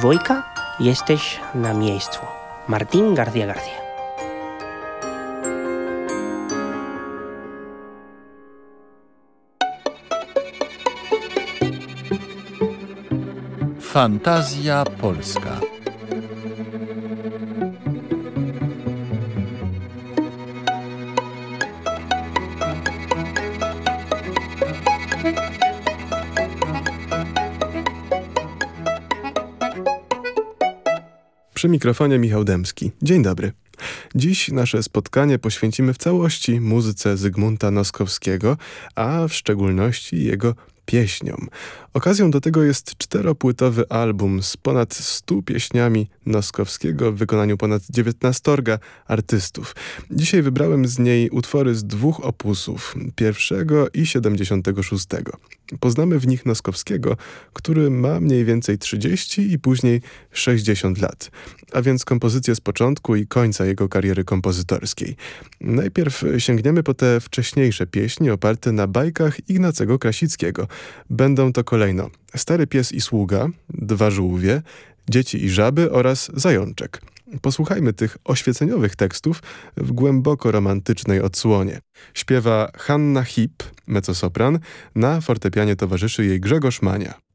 Wojka, jesteś na miejscu. Martín García García. Fantazja Polska. Przy mikrofonie Michał Demski. Dzień dobry. Dziś nasze spotkanie poświęcimy w całości muzyce Zygmunta Noskowskiego, a w szczególności jego pieśniom. Okazją do tego jest czteropłytowy album z ponad 100 pieśniami Noskowskiego w wykonaniu ponad 19 artystów. Dzisiaj wybrałem z niej utwory z dwóch opusów, pierwszego i 76. Poznamy w nich Noskowskiego, który ma mniej więcej 30 i później 60 lat, a więc kompozycje z początku i końca jego kariery kompozytorskiej. Najpierw sięgniemy po te wcześniejsze pieśni oparte na bajkach Ignacego Krasickiego. Będą to kolejno Stary pies i sługa, Dwa żółwie, Dzieci i żaby oraz Zajączek. Posłuchajmy tych oświeceniowych tekstów w głęboko romantycznej odsłonie. Śpiewa Hanna Hip, mezzosopran, na fortepianie towarzyszy jej Grzegorz Mania.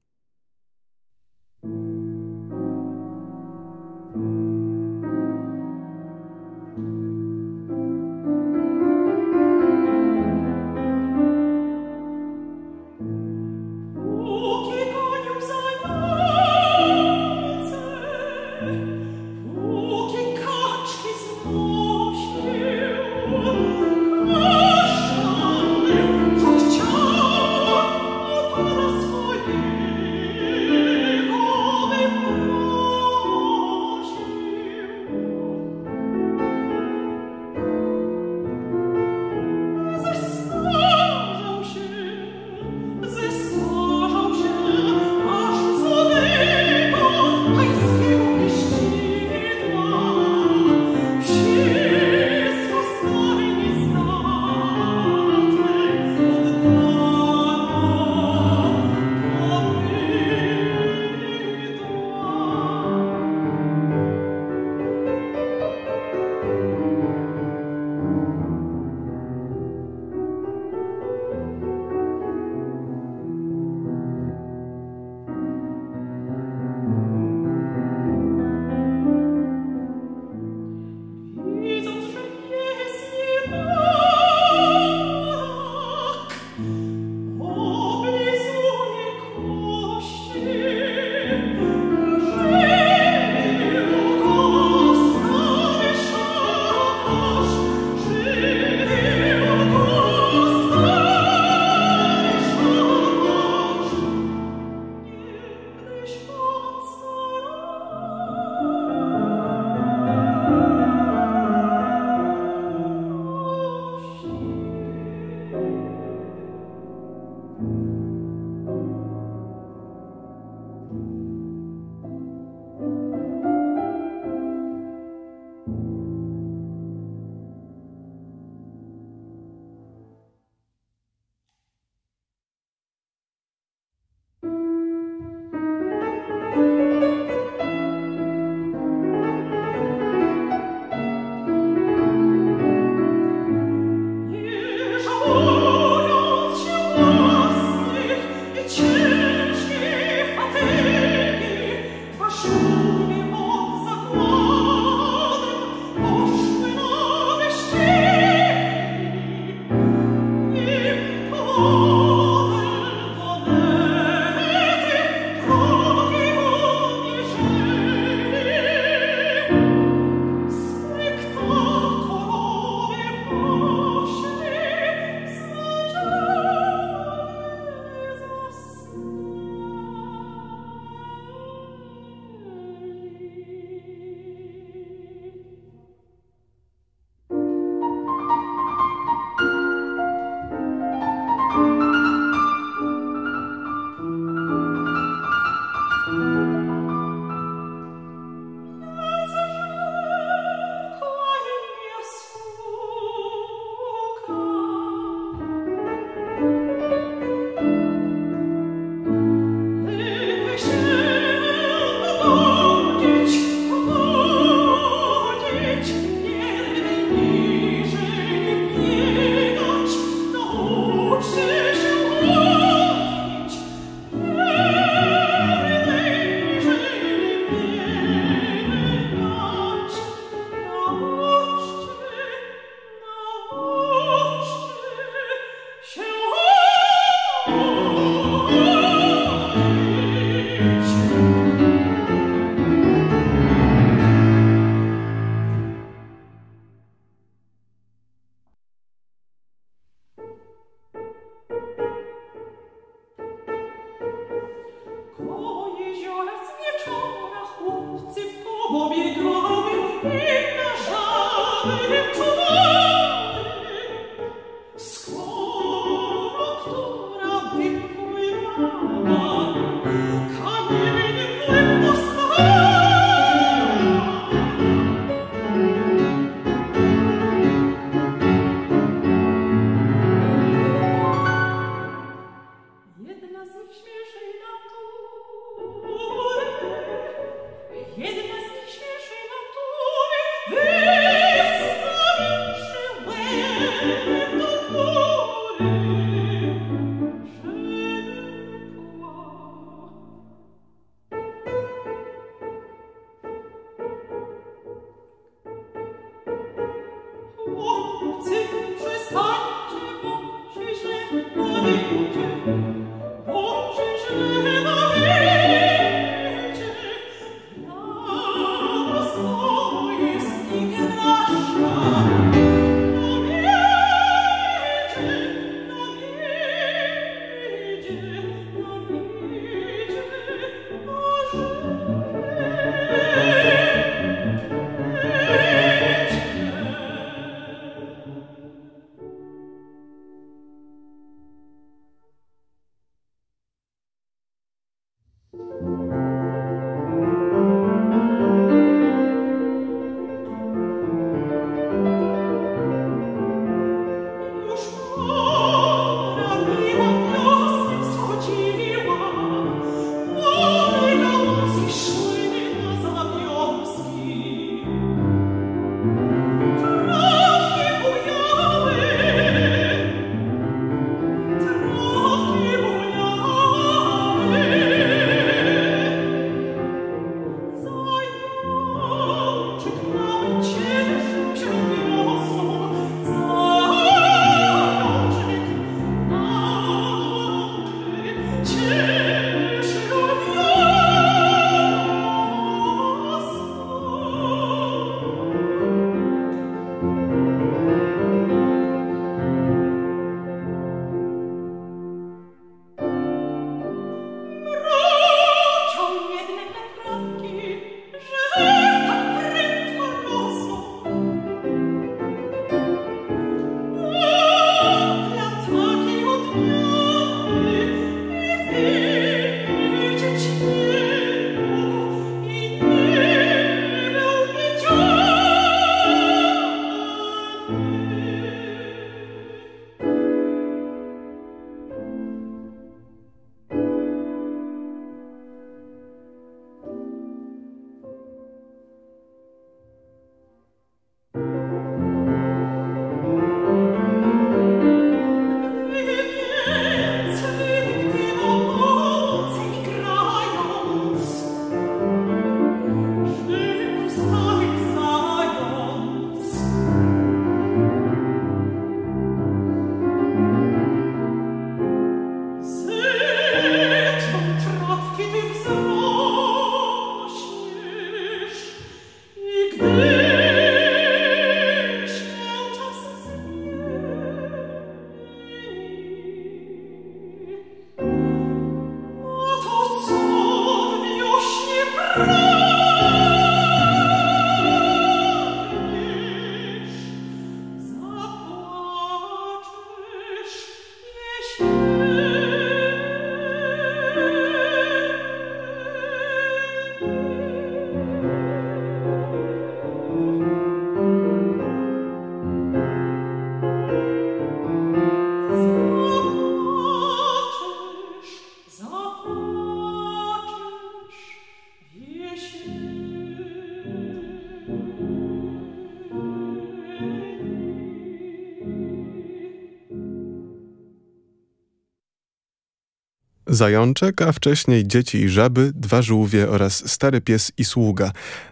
Zajączek, a wcześniej Dzieci i żaby, Dwa żółwie oraz Stary pies i sługa.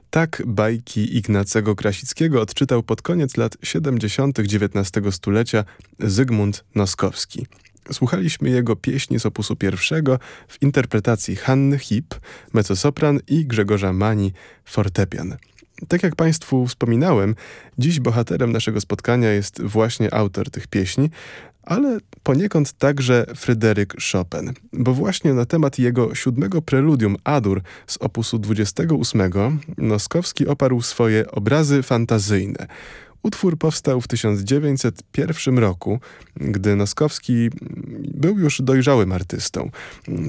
Tak bajki Ignacego Krasickiego odczytał pod koniec lat 70. XIX stulecia Zygmunt Noskowski. Słuchaliśmy jego pieśni z opusu pierwszego w interpretacji Hanny Hip, mezzosopran i Grzegorza Mani, fortepian. Tak jak Państwu wspominałem, dziś bohaterem naszego spotkania jest właśnie autor tych pieśni, ale poniekąd także Fryderyk Chopin, bo właśnie na temat jego siódmego preludium Adur z opusu 28 Noskowski oparł swoje obrazy fantazyjne. Utwór powstał w 1901 roku, gdy Noskowski był już dojrzałym artystą.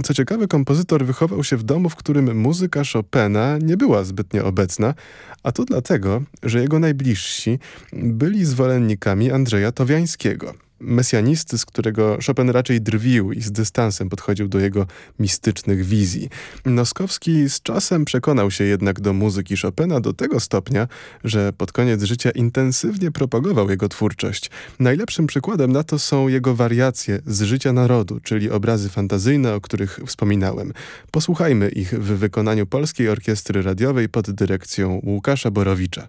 Co ciekawe, kompozytor wychował się w domu, w którym muzyka Chopina nie była zbytnio obecna, a to dlatego, że jego najbliżsi byli zwolennikami Andrzeja Towiańskiego mesjanisty, z którego Chopin raczej drwił i z dystansem podchodził do jego mistycznych wizji. Noskowski z czasem przekonał się jednak do muzyki Chopina do tego stopnia, że pod koniec życia intensywnie propagował jego twórczość. Najlepszym przykładem na to są jego wariacje z życia narodu, czyli obrazy fantazyjne, o których wspominałem. Posłuchajmy ich w wykonaniu Polskiej Orkiestry Radiowej pod dyrekcją Łukasza Borowicza.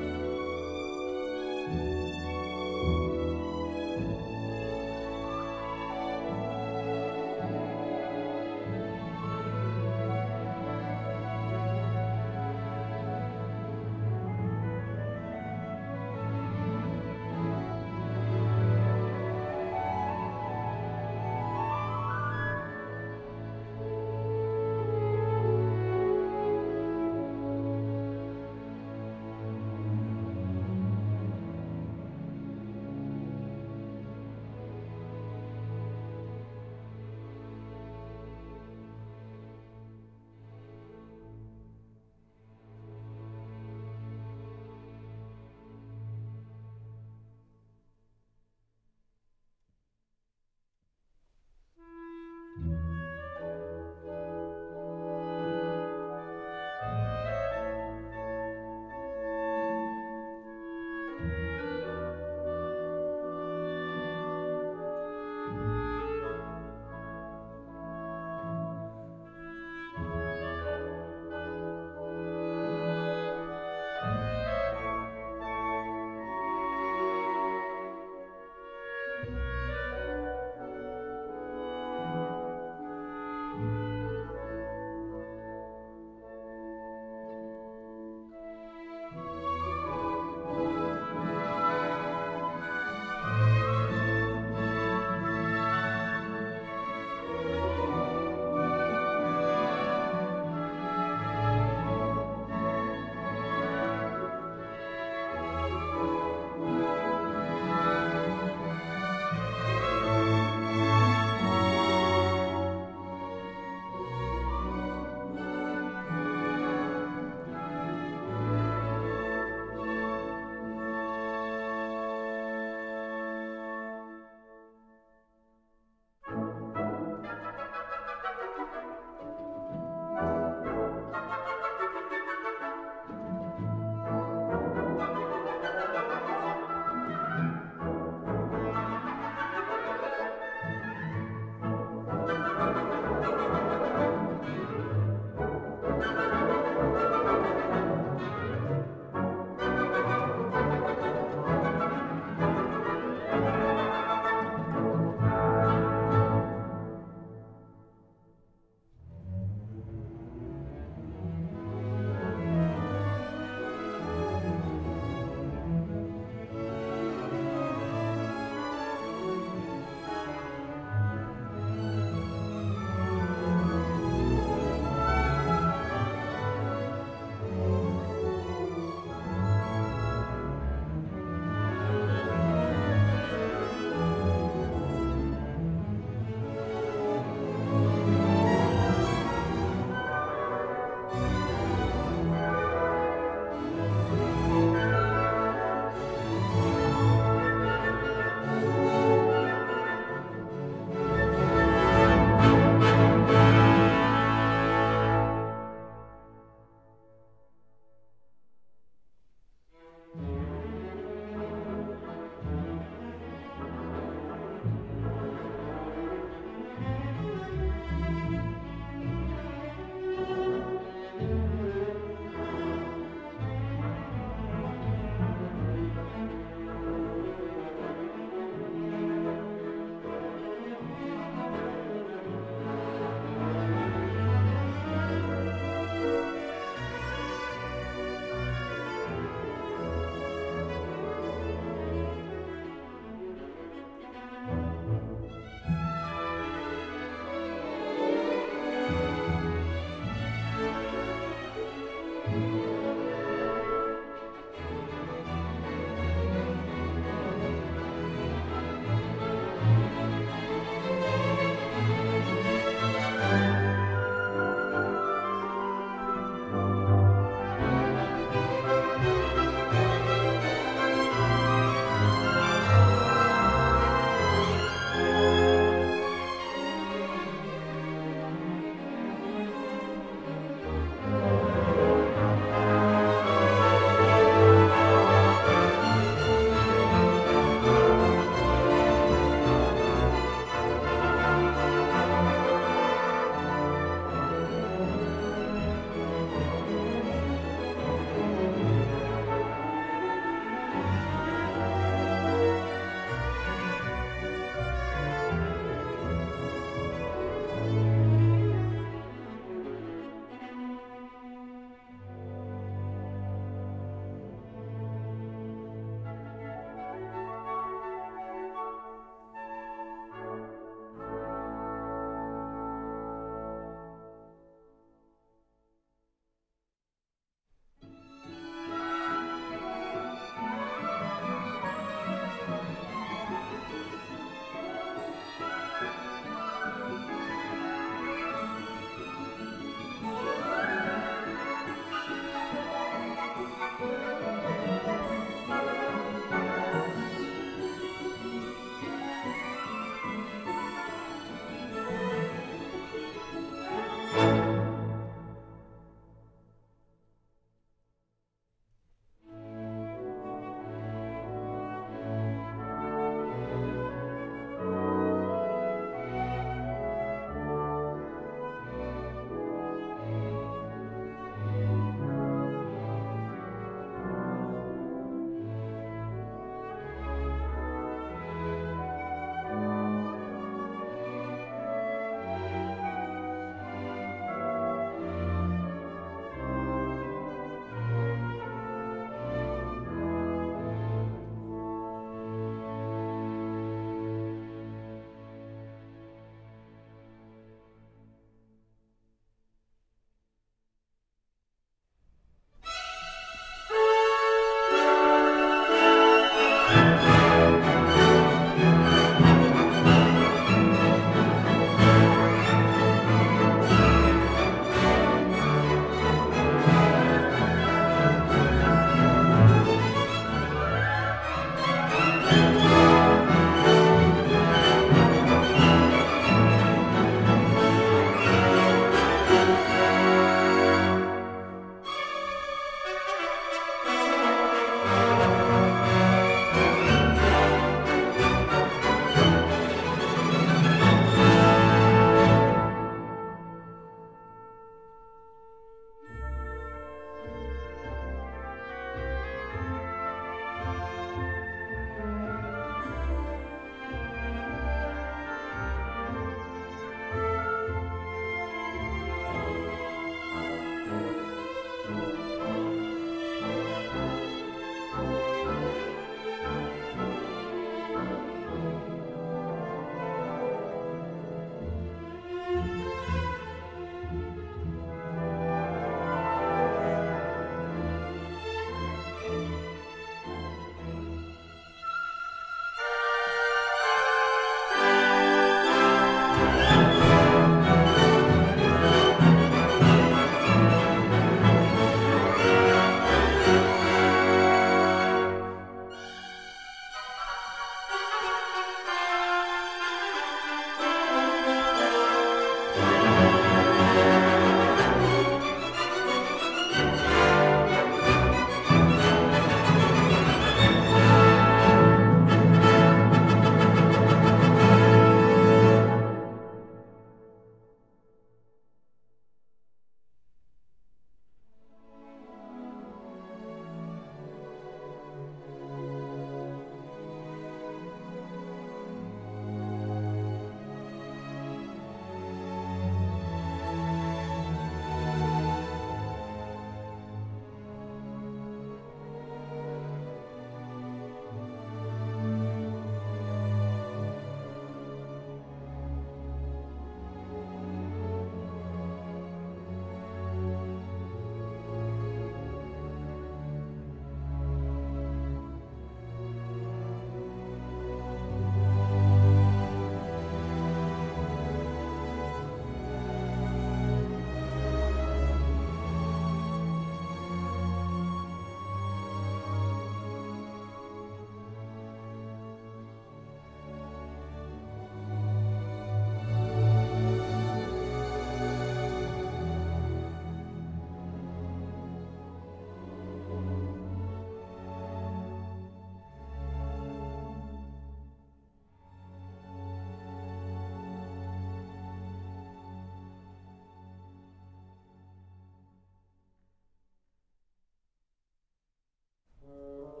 Uh...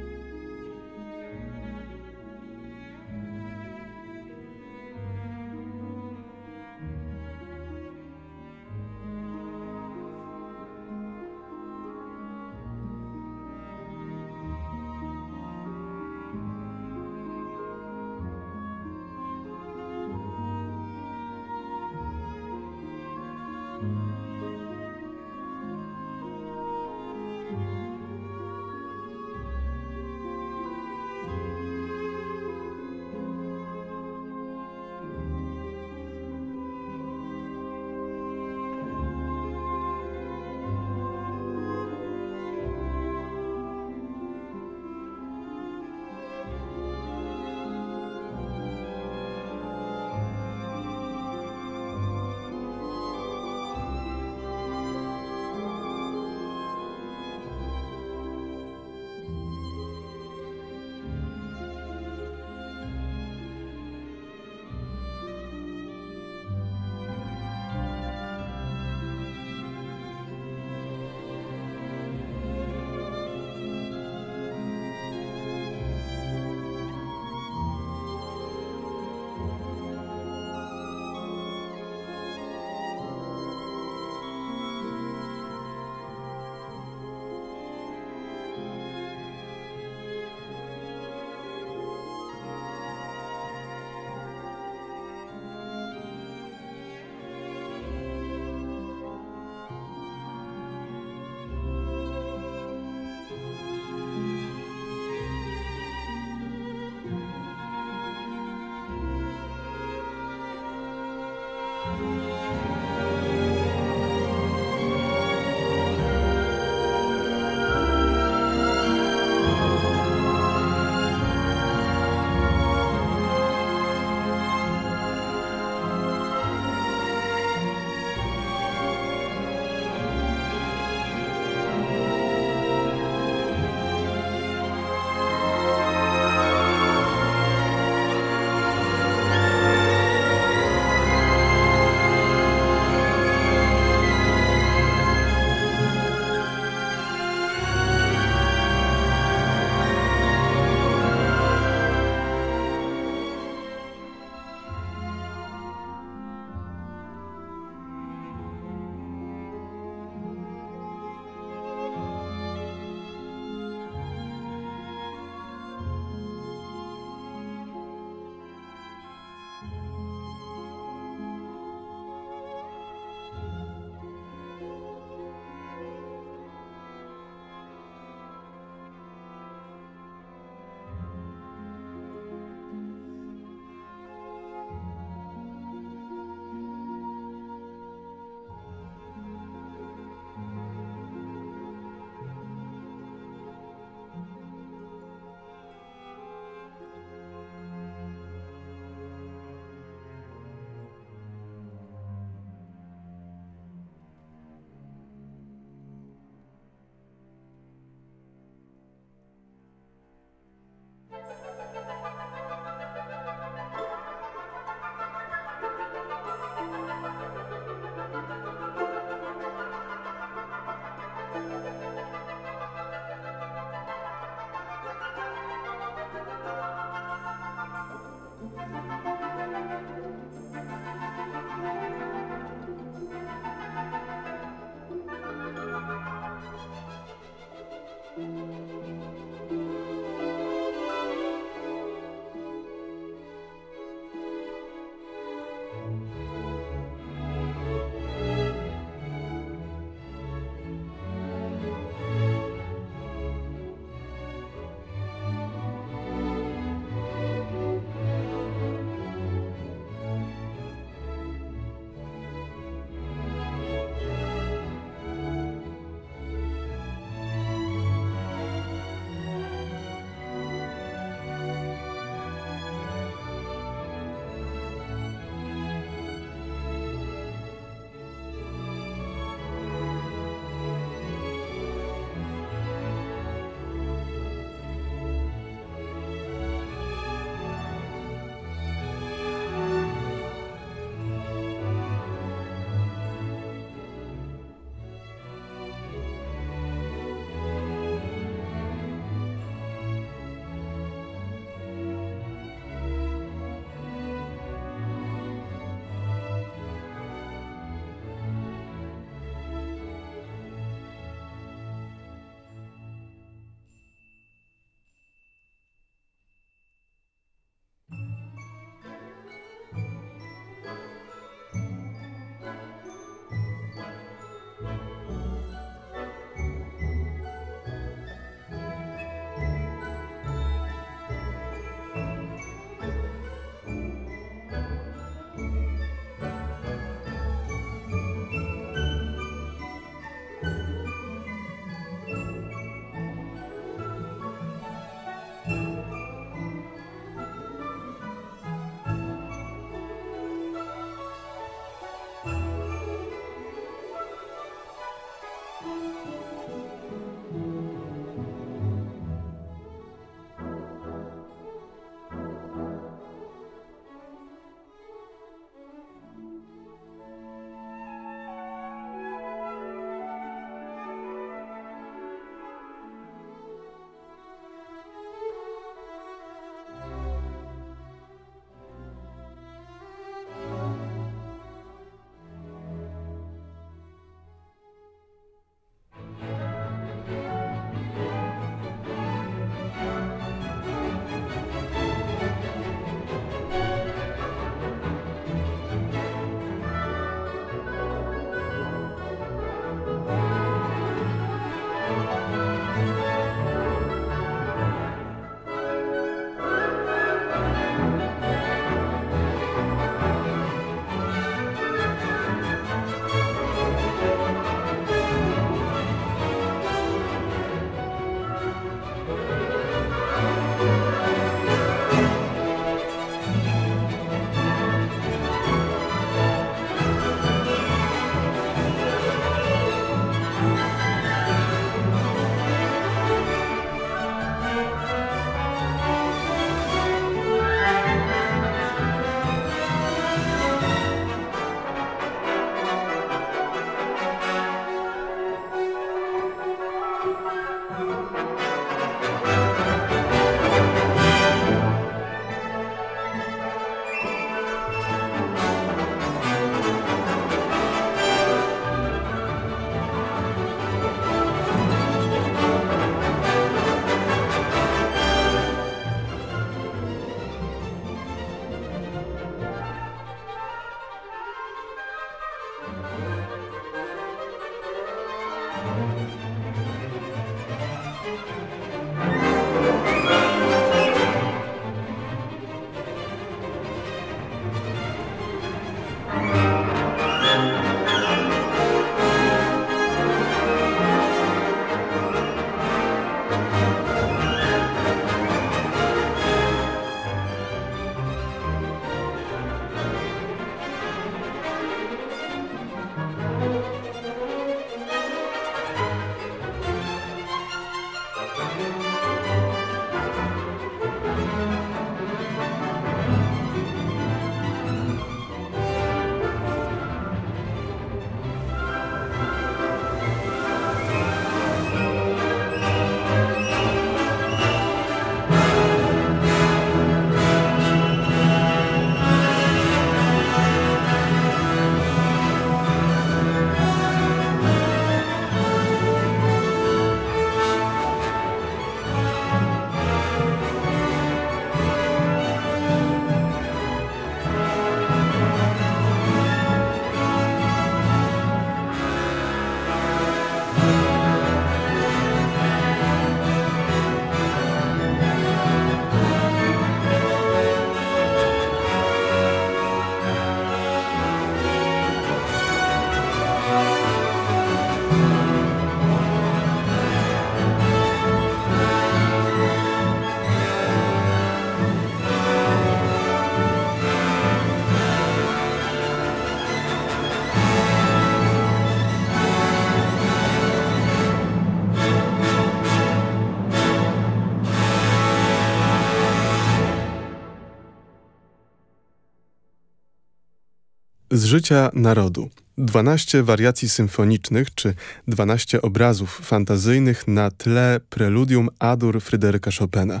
Z życia narodu. 12 wariacji symfonicznych czy 12 obrazów fantazyjnych na tle preludium Adur Fryderyka Chopina.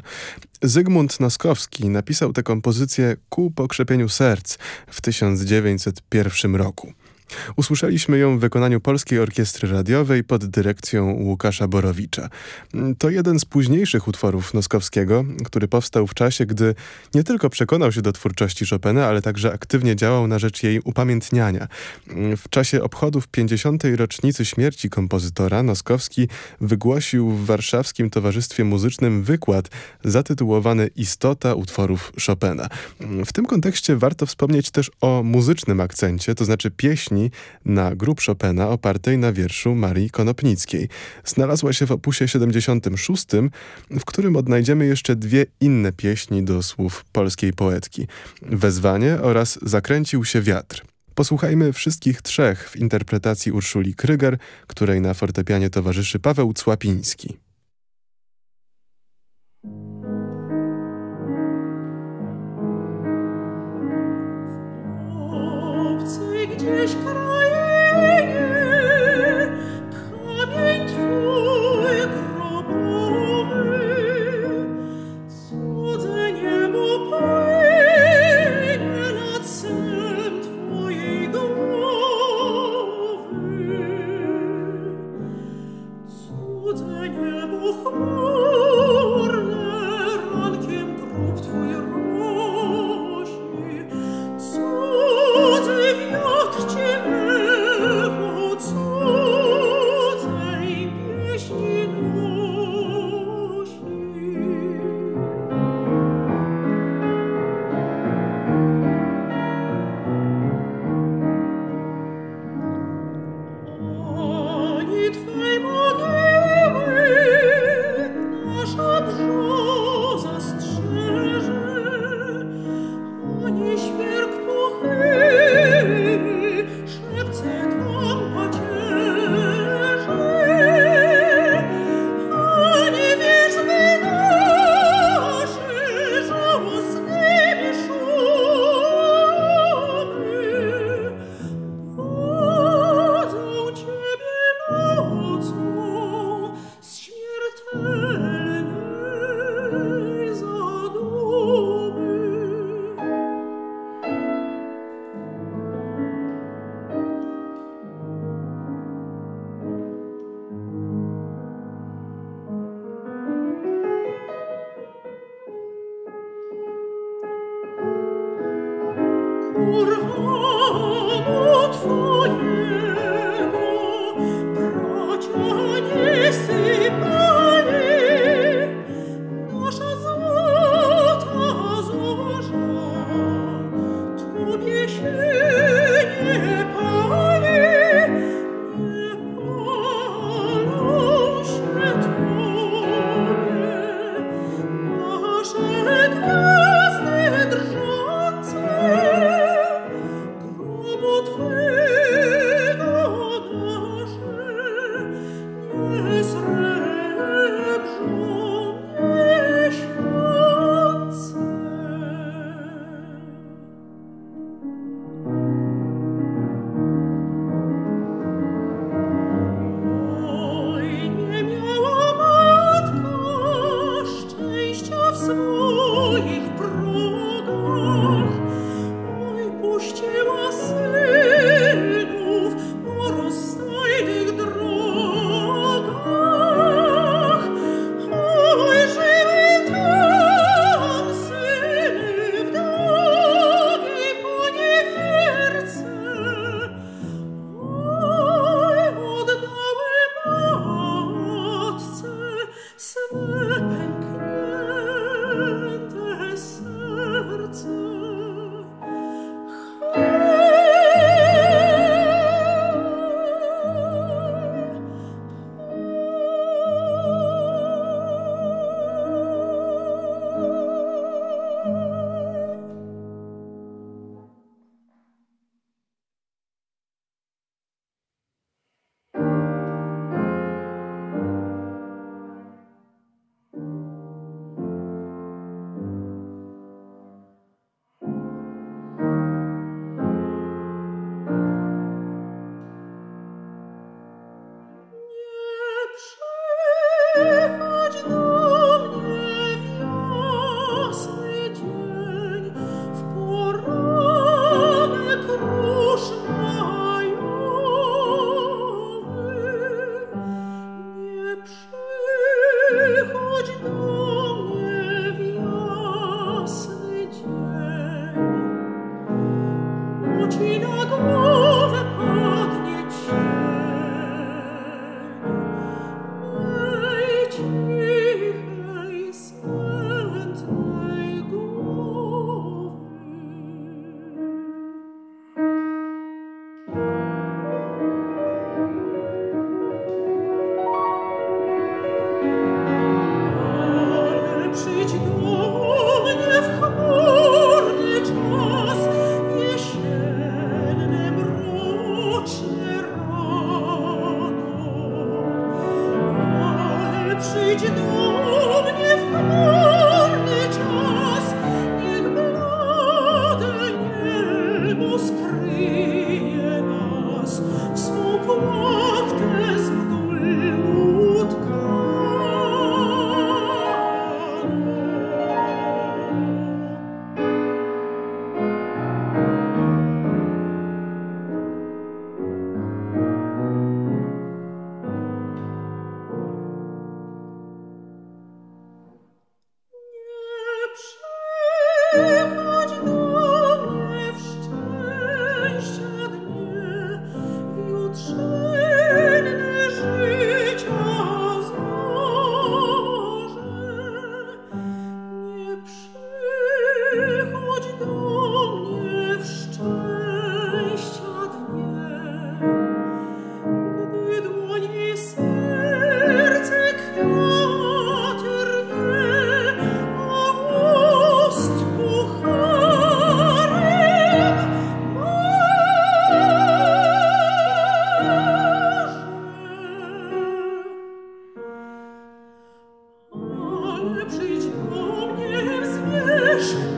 Zygmunt Noskowski napisał tę kompozycję ku pokrzepieniu serc w 1901 roku. Usłyszeliśmy ją w wykonaniu Polskiej Orkiestry Radiowej pod dyrekcją Łukasza Borowicza. To jeden z późniejszych utworów Noskowskiego, który powstał w czasie, gdy nie tylko przekonał się do twórczości Chopina, ale także aktywnie działał na rzecz jej upamiętniania. W czasie obchodów 50. rocznicy śmierci kompozytora Noskowski wygłosił w Warszawskim Towarzystwie Muzycznym wykład zatytułowany Istota utworów Chopina. W tym kontekście warto wspomnieć też o muzycznym akcencie, to znaczy pieśni na grup Chopina opartej na wierszu Marii Konopnickiej. Znalazła się w opusie 76, w którym odnajdziemy jeszcze dwie inne pieśni do słów polskiej poetki. Wezwanie oraz Zakręcił się wiatr. Posłuchajmy wszystkich trzech w interpretacji Urszuli Kryger, której na fortepianie towarzyszy Paweł Cłapiński. dich Woo!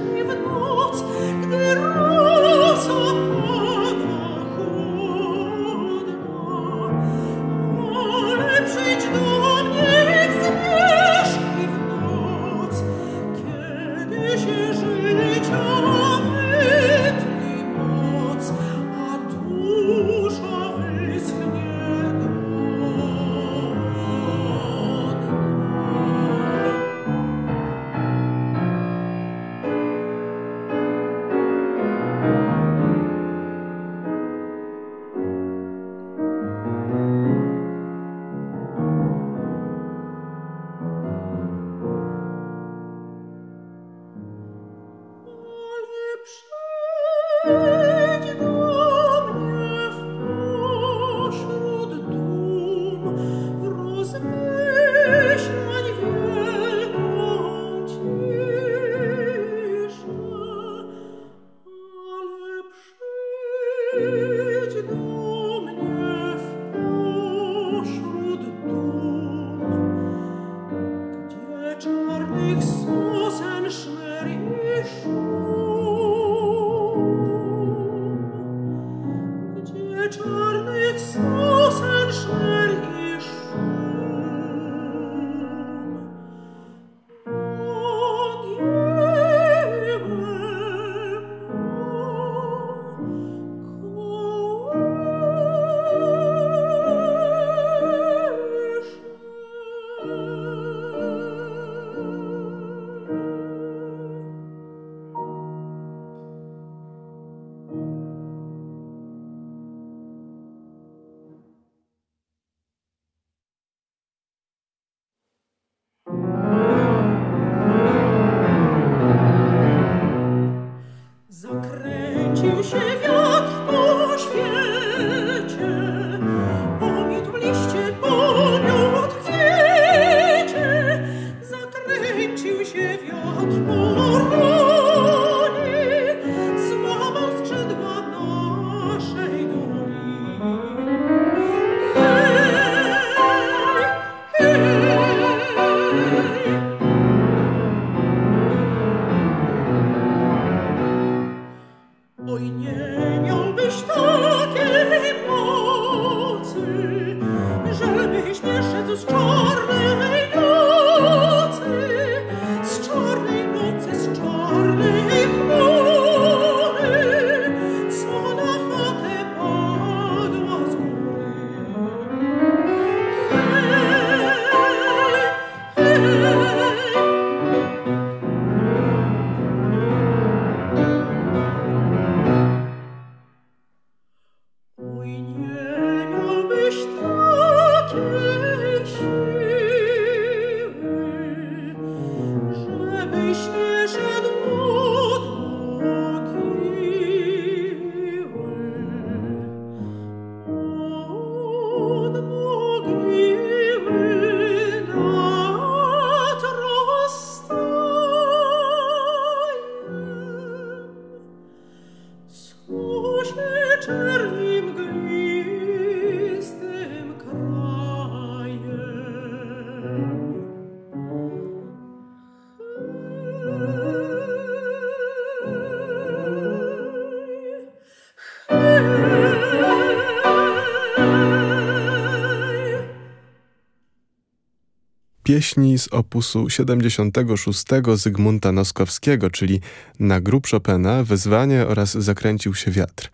Pieśni z opusu 76 Zygmunta Noskowskiego, czyli Na grób Chopina, Wezwanie oraz Zakręcił się wiatr.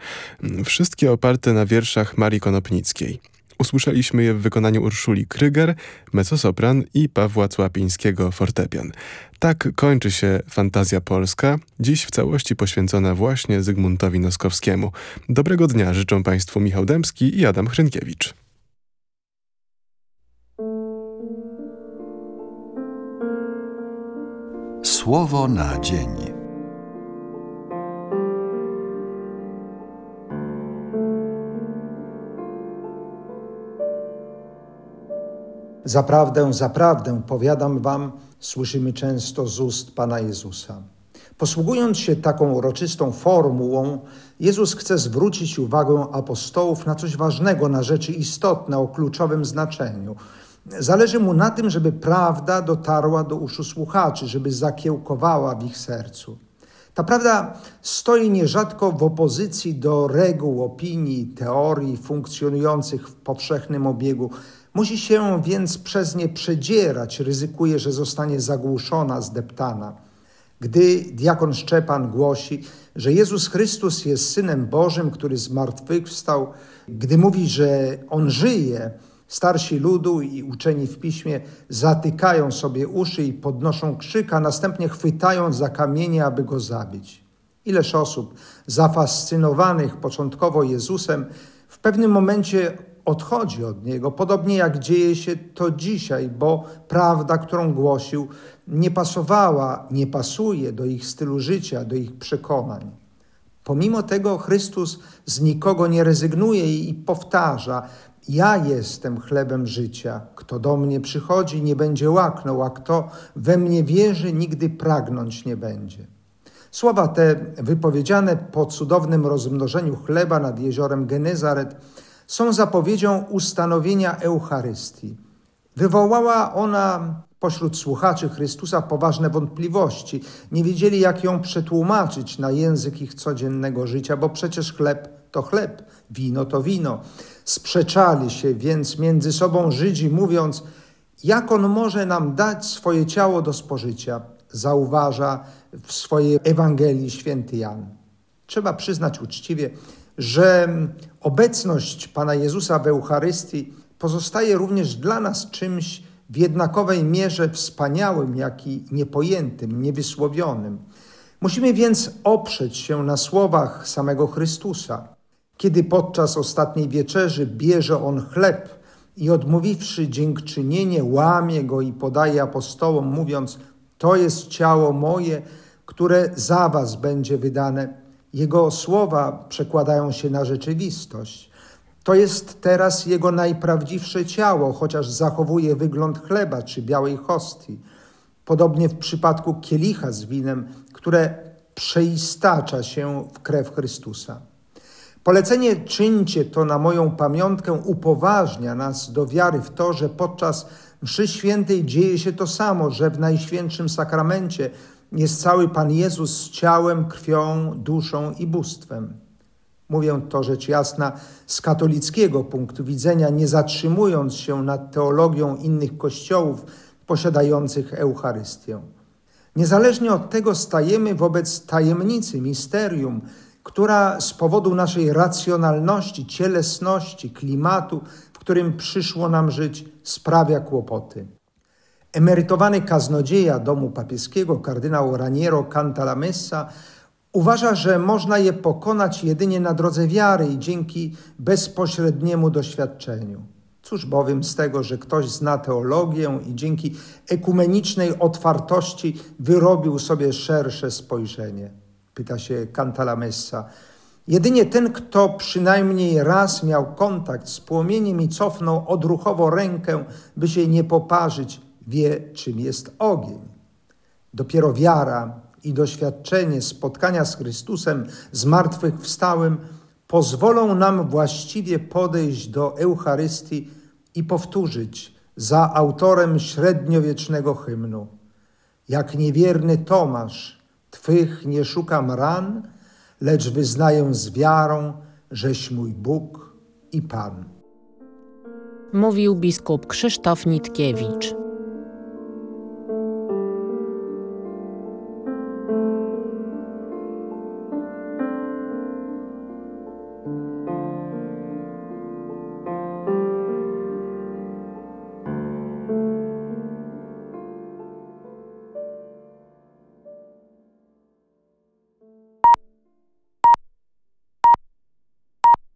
Wszystkie oparte na wierszach Marii Konopnickiej. Usłyszeliśmy je w wykonaniu Urszuli Kryger, mezzosopran i Pawła Cłapińskiego, fortepian. Tak kończy się Fantazja Polska, dziś w całości poświęcona właśnie Zygmuntowi Noskowskiemu. Dobrego dnia życzą Państwu Michał Dębski i Adam Hrynkiewicz. Słowo na dzień. Zaprawdę, zaprawdę, powiadam wam, słyszymy często z ust Pana Jezusa. Posługując się taką uroczystą formułą, Jezus chce zwrócić uwagę apostołów na coś ważnego, na rzeczy istotne, o kluczowym znaczeniu. Zależy mu na tym, żeby prawda dotarła do uszu słuchaczy, żeby zakiełkowała w ich sercu. Ta prawda stoi nierzadko w opozycji do reguł, opinii, teorii funkcjonujących w powszechnym obiegu. Musi się więc przez nie przedzierać, ryzykuje, że zostanie zagłuszona, zdeptana. Gdy diakon Szczepan głosi, że Jezus Chrystus jest Synem Bożym, który zmartwychwstał, gdy mówi, że On żyje, starsi ludu i uczeni w piśmie zatykają sobie uszy i podnoszą krzyk, a następnie chwytają za kamienie, aby Go zabić. Ileż osób zafascynowanych początkowo Jezusem w pewnym momencie odchodzi od Niego, podobnie jak dzieje się to dzisiaj, bo prawda, którą głosił, nie pasowała, nie pasuje do ich stylu życia, do ich przekonań. Pomimo tego Chrystus z nikogo nie rezygnuje i powtarza: Ja jestem chlebem życia. Kto do mnie przychodzi, nie będzie łaknął, a kto we mnie wierzy, nigdy pragnąć nie będzie. Słowa te, wypowiedziane po cudownym rozmnożeniu chleba nad jeziorem Genezaret, są zapowiedzią ustanowienia Eucharystii. Wywołała ona pośród słuchaczy Chrystusa poważne wątpliwości. Nie wiedzieli, jak ją przetłumaczyć na język ich codziennego życia, bo przecież chleb to chleb, wino to wino. Sprzeczali się więc między sobą Żydzi, mówiąc, jak on może nam dać swoje ciało do spożycia, zauważa w swojej Ewangelii święty Jan. Trzeba przyznać uczciwie, że obecność Pana Jezusa w Eucharystii pozostaje również dla nas czymś w jednakowej mierze wspaniałym, jak i niepojętym, niewysłowionym. Musimy więc oprzeć się na słowach samego Chrystusa. Kiedy podczas ostatniej wieczerzy bierze on chleb i odmówiwszy dziękczynienie, łamie go i podaje apostołom, mówiąc: To jest ciało moje, które za was będzie wydane. Jego słowa przekładają się na rzeczywistość. To jest teraz jego najprawdziwsze ciało, chociaż zachowuje wygląd chleba czy białej hostii. Podobnie w przypadku kielicha z winem, które przeistacza się w krew Chrystusa. Polecenie czyńcie to na moją pamiątkę upoważnia nas do wiary w to, że podczas mszy świętej dzieje się to samo, że w Najświętszym Sakramencie jest cały Pan Jezus z ciałem, krwią, duszą i bóstwem. Mówię to rzecz jasna z katolickiego punktu widzenia, nie zatrzymując się nad teologią innych kościołów posiadających Eucharystię. Niezależnie od tego stajemy wobec tajemnicy, misterium, która z powodu naszej racjonalności, cielesności, klimatu, w którym przyszło nam żyć, sprawia kłopoty. Emerytowany kaznodzieja domu papieskiego, kardynał Raniero Cantalamessa, uważa, że można je pokonać jedynie na drodze wiary i dzięki bezpośredniemu doświadczeniu. Cóż bowiem z tego, że ktoś zna teologię i dzięki ekumenicznej otwartości wyrobił sobie szersze spojrzenie? Pyta się Cantalamessa. Jedynie ten, kto przynajmniej raz miał kontakt z płomieniem i cofnął odruchowo rękę, by się nie poparzyć, wie, czym jest ogień. Dopiero wiara i doświadczenie spotkania z Chrystusem zmartwychwstałym pozwolą nam właściwie podejść do Eucharystii i powtórzyć za autorem średniowiecznego hymnu. Jak niewierny Tomasz, Twych nie szukam ran, lecz wyznaję z wiarą, żeś mój Bóg i Pan. Mówił biskup Krzysztof Nitkiewicz.